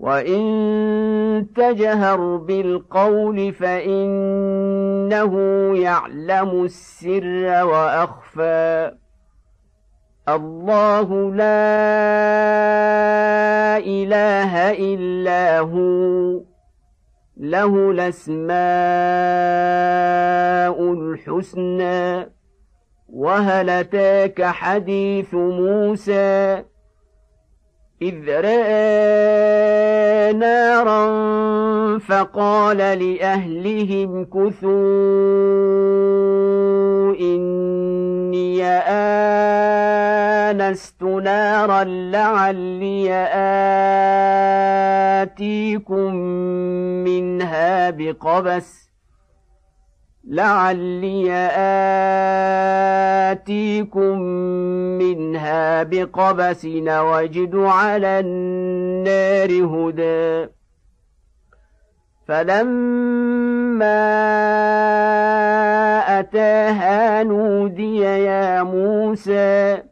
وان تجهر بالقول فانه يعلم السر واخفى الله لا اله الا هو له الاسماء الحسنى وهل اتاك حديث موسى إذ رأى نارا فقال لأهلهم كثوا إني آنست نارا لعلي آتيكم منها بقبس لعلي آتيكم منها بقبس وجد على النار هدى فلما أتاها نودي يا موسى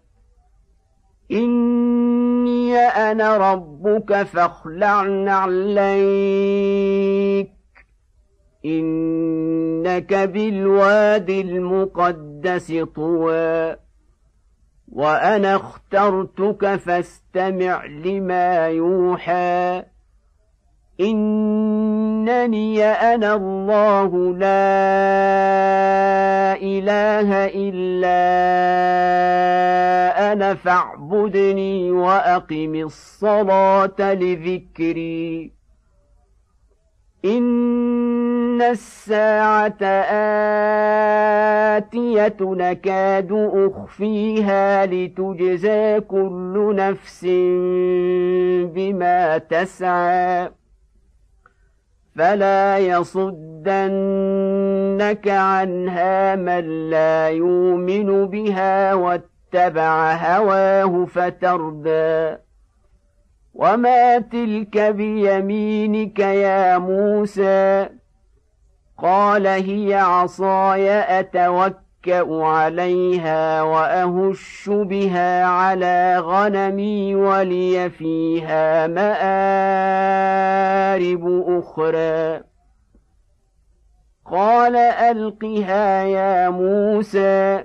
إني أنا ربك فاخلع نعليك إنك بالواد المقدس طوى وأنا اخترتك فاستمع لما يوحى. إنني أنا الله لا إله إلا أنا فاعبدني وأقم الصلاة لذكري. إن الساعة آتية نكاد أخفيها لتجزى كل نفس بما تسعى فلا يصدنك عنها من لا يؤمن بها واتبع هواه فتردى وما تلك بيمينك يا موسى؟ قال هي عصاي اتوكا عليها واهش بها على غنمي ولي فيها مارب أخرى. قال القها يا موسى.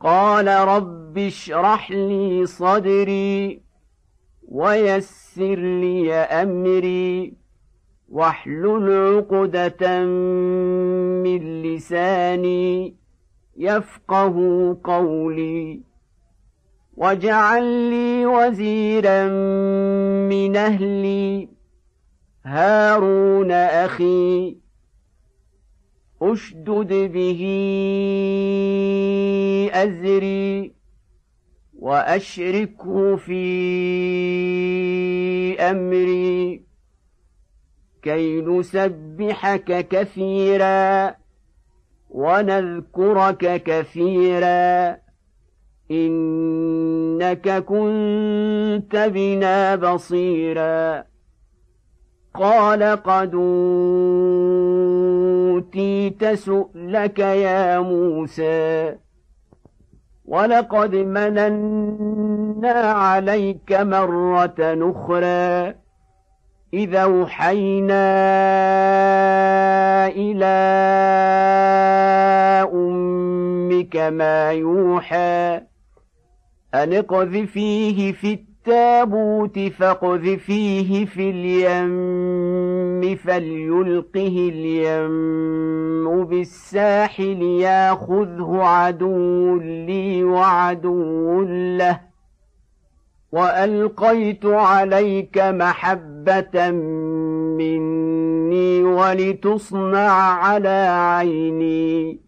قال رب اشرح لي صدري ويسر لي أمري واحلل عقدة من لساني يفقه قولي واجعل لي وزيرا من أهلي هارون أخي أشدد به أزري وأشركه في أمري كي نسبحك كثيرا ونذكرك كثيرا إنك كنت بنا بصيرا قال قد أوتيت سؤلك يا موسى. ولقد مننا عليك مرة أخرى. اذا أوحينا إلى أمك ما يوحى أن اقذفيه في التابوت فاقذفيه في اليم. فليلقه اليم بالساحل ياخذه عدو لي وعدو له. وألقيت عليك محبة مني ولتصنع على عيني.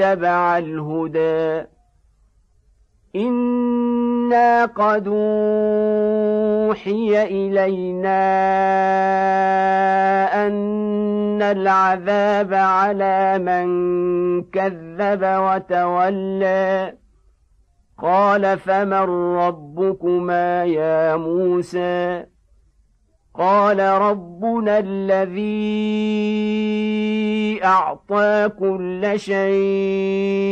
الهدى. إنا قد أوحي إلينا أن العذاب على من كذب وتولى. قال فمن ربكما يا موسى؟ قال ربنا الذي أعطى كل شيء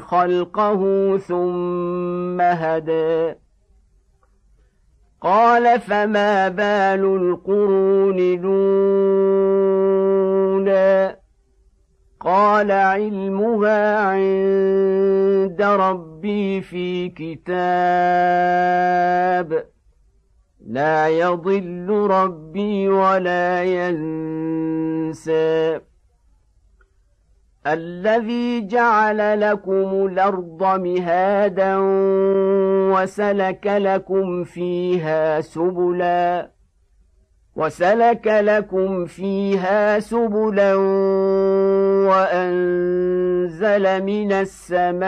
خلقه ثم هدى. قال فما بال القرون الأولى؟ قال علمها عند ربي في كتاب. لا يضل ربي ولا ينسى. الذي جعل لكم الأرض مهادا وسلك لكم فيها سبلا وسلك لكم فيها سبلا وأنزل من السماء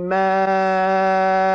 ماء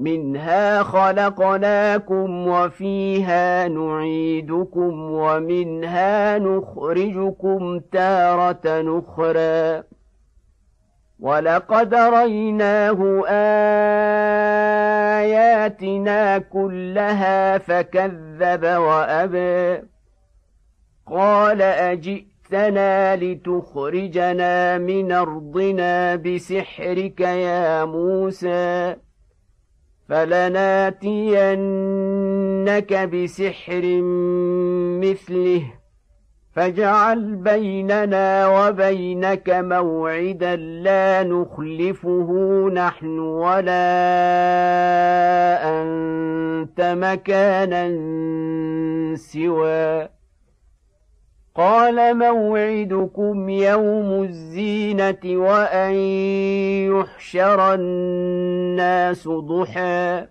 منها خلقناكم وفيها نعيدكم ومنها نخرجكم تارة أخرى. ولقد ريناه آياتنا كلها فكذب وأبى. قال أجئتنا لتخرجنا من أرضنا بسحرك يا موسى؟ فلناتينك بسحر مثله. فاجعل بيننا وبينك موعدا لا نخلفه نحن ولا أنت مكانا سوى قال موعدكم يوم الزينة وأن يحشر الناس ضحى.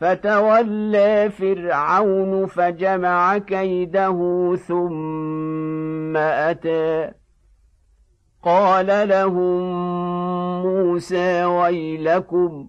فتولى فرعون فجمع كيده ثم أتى. قال لهم موسى ويلكم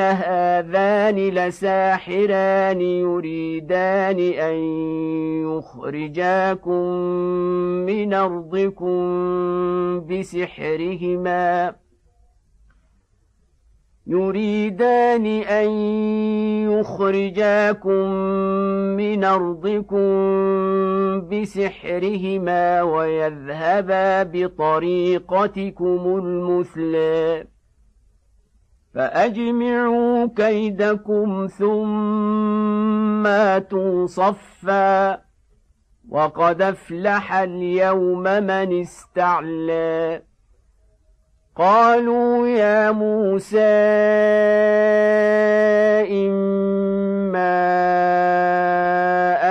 ان هذان لساحران يريدان أن يخرجاكم من أرضكم بسحرهما. يريدان أن يخرجاكم من أرضكم بسحرهما ويذهبا بطريقتكم المثلى. فأجمعوا كيدكم ثم اتوا صفا وقد أفلح اليوم من استعلى. قالوا يا موسى إما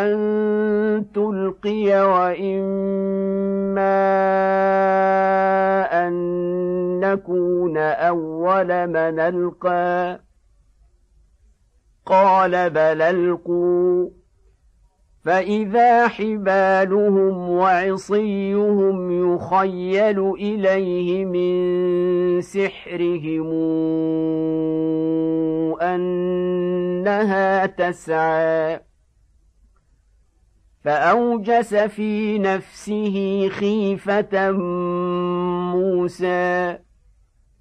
أن تلقي وإما نكون أول من ألقى قال بل ألقوا فإذا حبالهم وعصيهم يخيل إليه من سحرهم أنها تسعى فأوجس في نفسه خيفة موسى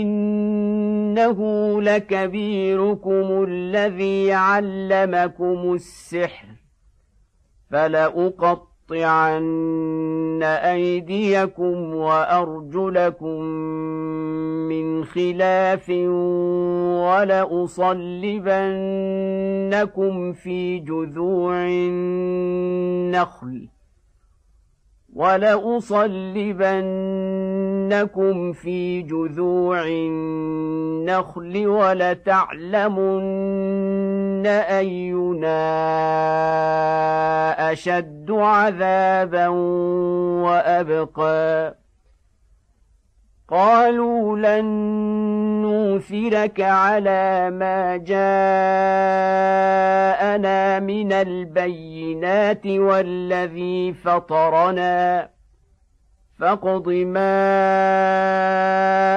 انه لكبيركم الذي علمكم السحر فلاقطعن ايديكم وارجلكم من خلاف ولأصلبنكم في جذوع النخل ولأصلبنكم في جذوع النخل ولتعلمن أينا أشد عذابا وأبقى قالوا لن نوثرك على ما جاءنا من البينات والذي فطرنا فاقض ما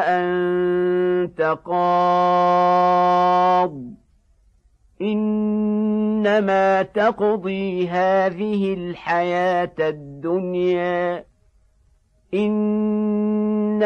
أنت قاض. إنما تقضي هذه الحياة الدنيا. إنا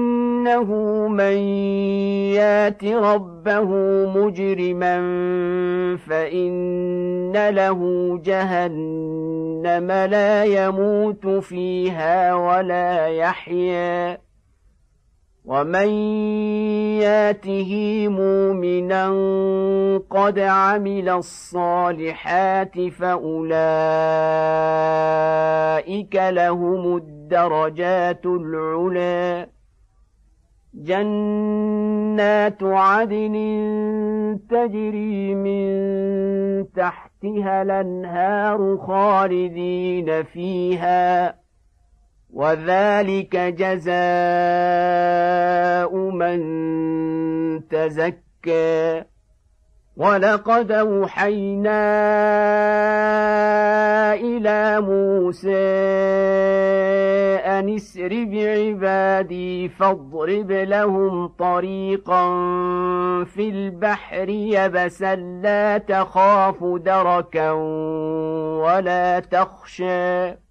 انه من يات ربه مجرما فان له جهنم لا يموت فيها ولا يحيا ومن ياته مؤمنا قد عمل الصالحات فاولئك لهم الدرجات العلى جنات عدن تجري من تحتها الأنهار خالدين فيها وذلك جزاء من تزكى. ولقد اوحينا إلى موسى ان اسر بعبادي فاضرب لهم طريقا في البحر يبسا لا تخاف دركا ولا تخشى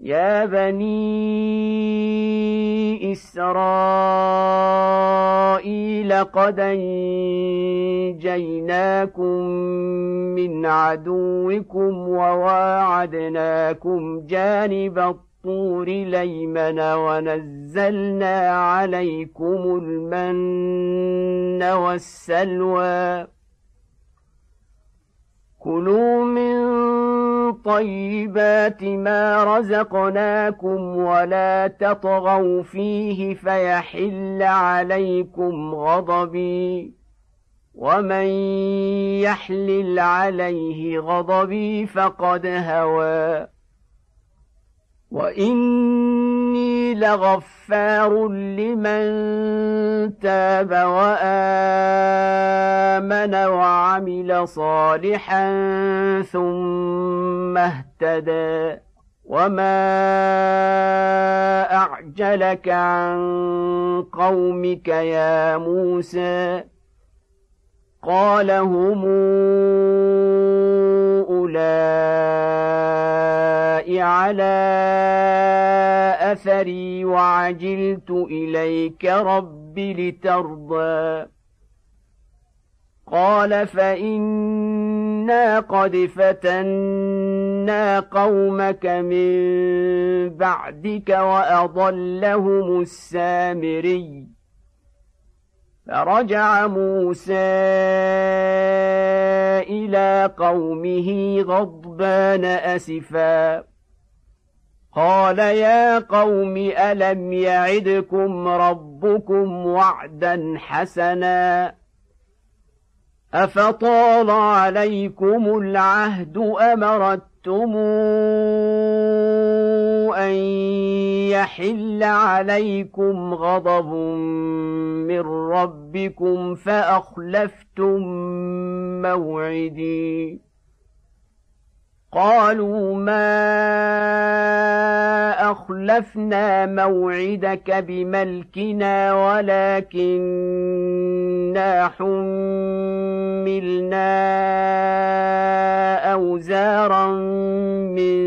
يا بني إسرائيل قد أنجيناكم من عدوكم وواعدناكم جانب الطور ليمن ونزلنا عليكم المن والسلوى كلوا من طيبات ما رزقناكم ولا تطغوا فيه فيحل عليكم غضبي ومن يحلل عليه غضبي فقد هوى واني لغفار لمن تاب وامن وعمل صالحا ثم اهتدى وما اعجلك عن قومك يا موسى قال هم أولئك على أثري وعجلت إليك رب لترضى. قال فإنا قد فتنا قومك من بعدك وأضلهم السامري. فرجع موسى إلى قومه غضبان أسفا. قال يا قوم ألم يعدكم ربكم وعدا حسنا؟ أفطال عليكم العهد امرتم ان يحل عليكم غضب من ربكم فاخلفتم موعدي قالوا ما أخلفنا موعدك بملكنا ولكننا حملنا أوزارا من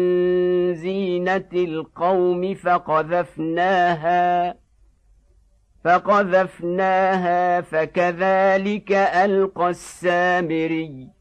زينة القوم فقذفناها فقذفناها فكذلك ألقى السامري.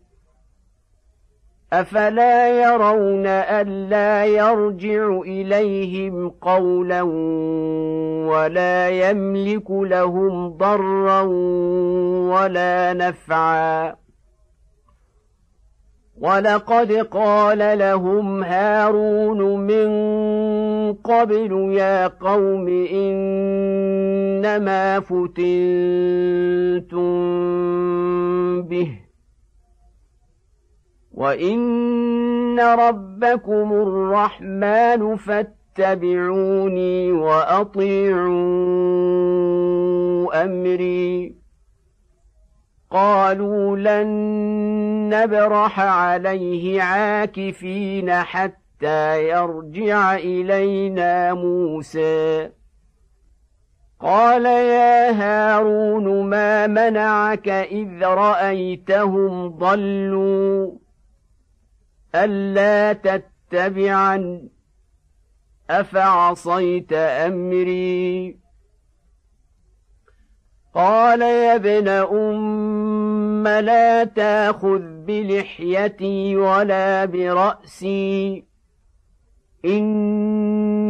أفلا يرون ألا يرجع إليهم قولا ولا يملك لهم ضرا ولا نفعا. ولقد قال لهم هارون من قبل يا قوم انما فتنتم به وان ربكم الرحمن فاتبعوني واطيعوا امري. قالوا لن نبرح عليه عاكفين حتى يرجع الينا موسى. قال يا هارون ما منعك اذ رايتهم ضلوا؟ ألا تتبعن أفعصيت أمري؟ قال يا ابن أم لا تاخذ بلحيتي ولا برأسي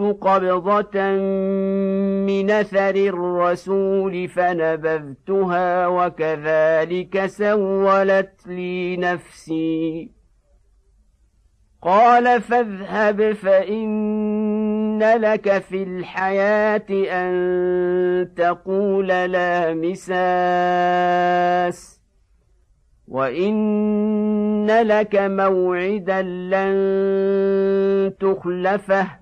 قبضة من أثر الرسول فنبذتها وكذلك سولت لي نفسي. قال فاذهب فإن لك في الحياة أن تقول لا مساس وإن لك موعدا لن تخلفه.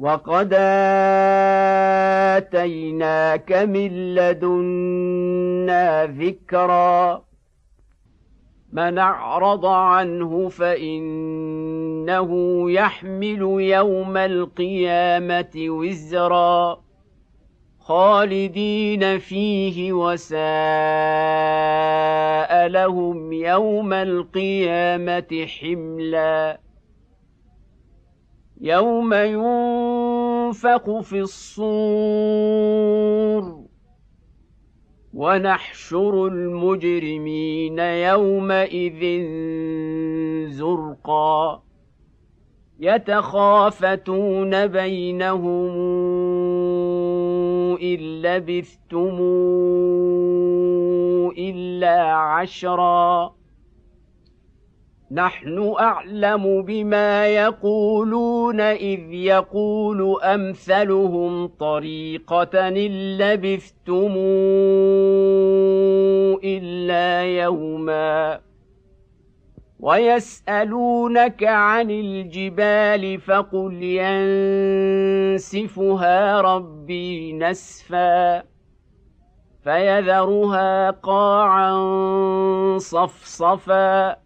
وقد اتيناك من لدنا ذكرا من اعرض عنه فانه يحمل يوم القيامه وزرا خالدين فيه وساء لهم يوم القيامه حملا يوم ينفق في الصور ونحشر المجرمين يومئذ زرقا يتخافتون بينهم إن لبثتم إلا عشرا نحن أعلم بما يقولون إذ يقول أمثلهم طريقة إن لبثتم إلا يوماً ويسألونك عن الجبال فقل ينسفها ربي نسفا فيذرها قاعا صفصفا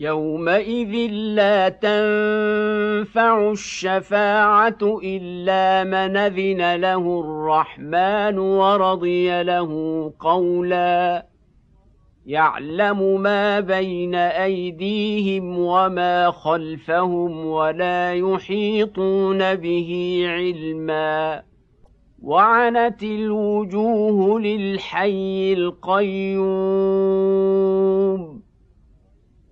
يومئذ لا تنفع الشفاعه الا من اذن له الرحمن ورضي له قولا يعلم ما بين ايديهم وما خلفهم ولا يحيطون به علما وعنت الوجوه للحي القيوم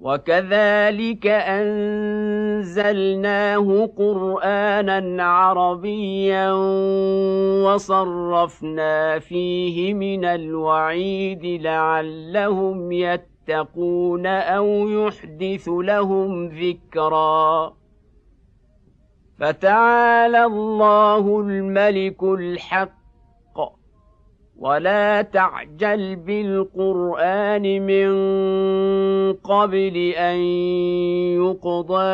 وكذلك أنزلناه قرآنا عربيا وصرفنا فيه من الوعيد لعلهم يتقون أو يحدث لهم ذكرا. فتعالى الله الملك الحق ولا تعجل بالقران من قبل ان يقضى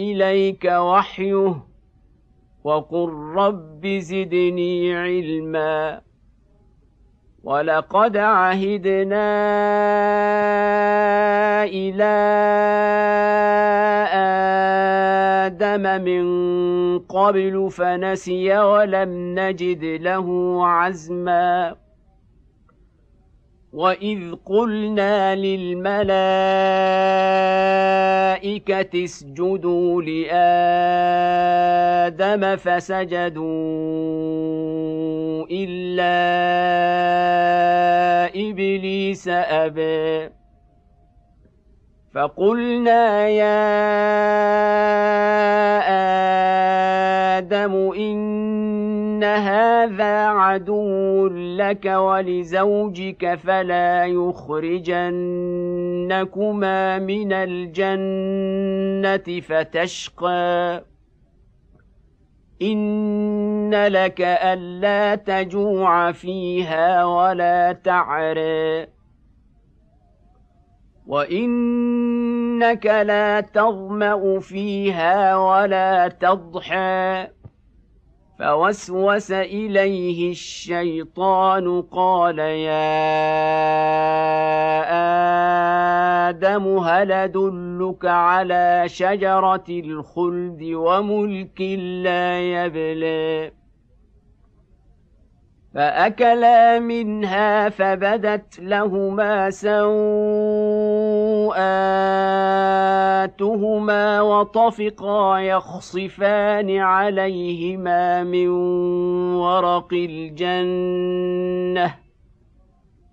اليك وحيه وقل رب زدني علما ولقد عهدنا إلى آدم من قبل فنسي ولم نجد له عزما واذ قلنا للملائكه اسجدوا لادم فسجدوا الا ابليس ابى فقلنا يا آدم ان هذا عدو لك ولزوجك فلا يخرجنكما من الجنه فتشقى إن لك ألا تجوع فيها ولا تعري وإنك لا تظمأ فيها ولا تضحى. فوسوس إليه الشيطان قال يا آدم هل أدلك على شجرة الخلد وملك لا يبلي فأكلا منها فبدت لهما سوءاتهما وطفقا يخصفان عليهما من ورق الجنة.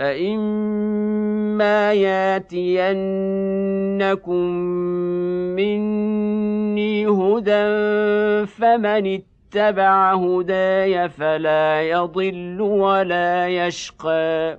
فإما ياتينكم مني هدى فمن اتبع هداي فلا يضل ولا يشقى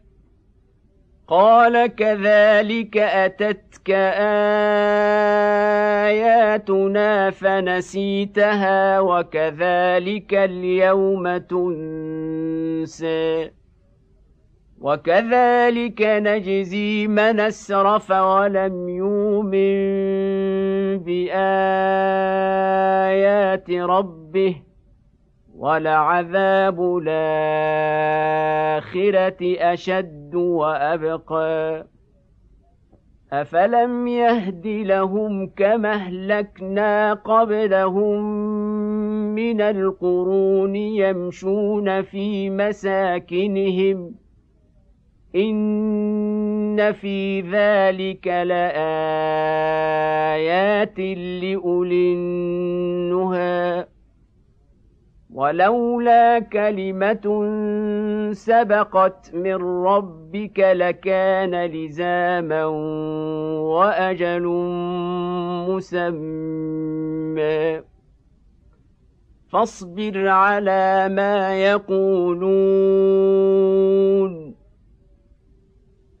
قال كذلك أتتك آياتنا فنسيتها وكذلك اليوم تنسي وكذلك نجزي من أسرف ولم يؤمن بآيات ربه ولعذاب الآخرة أشد وأبقى. أفلم يهد لهم كما أهلكنا قبلهم من القرون يمشون في مساكنهم. إن في ذلك لآيات لأولي النهى. ولولا كلمة سبقت من ربك لكان لزاما وأجل مسمى. فاصبر على ما يقولون.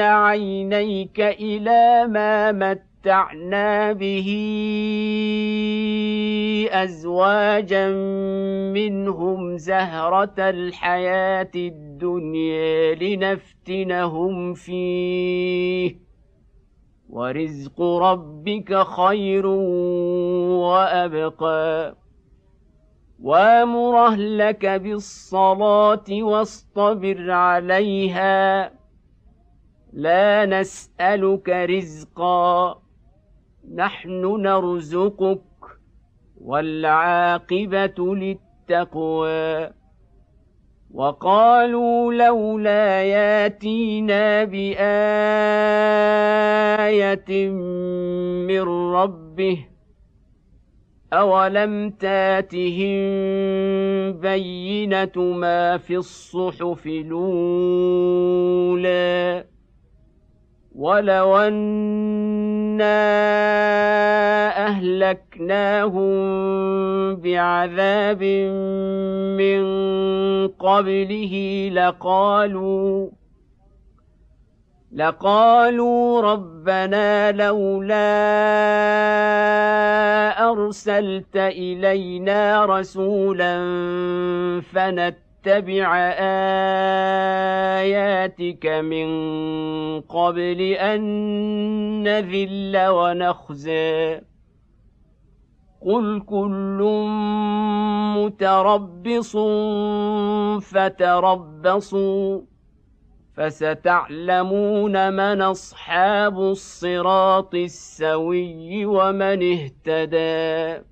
عينيك إلى ما متعنا به ازواجا منهم زهره الحياة الدنيا لنفتنهم فيه ورزق ربك خير وابقى وامر اهلك بالصلاه واصطبر عليها لا نسألك رزقا نحن نرزقك والعاقبة للتقوى. وقالوا لولا ياتينا بآية من ربه أولم تاتهم بينة ما في الصحف الأولى؟ ولو أنا أهلكناهم بعذاب من قبله لقالوا لقالوا ربنا لولا ارسلت الينا رسولا فنتبع آياتك من قبل أن نذل ونخزي. قل كل متربص فتربصوا فستعلمون من أصحاب الصراط السوي ومن اهتدي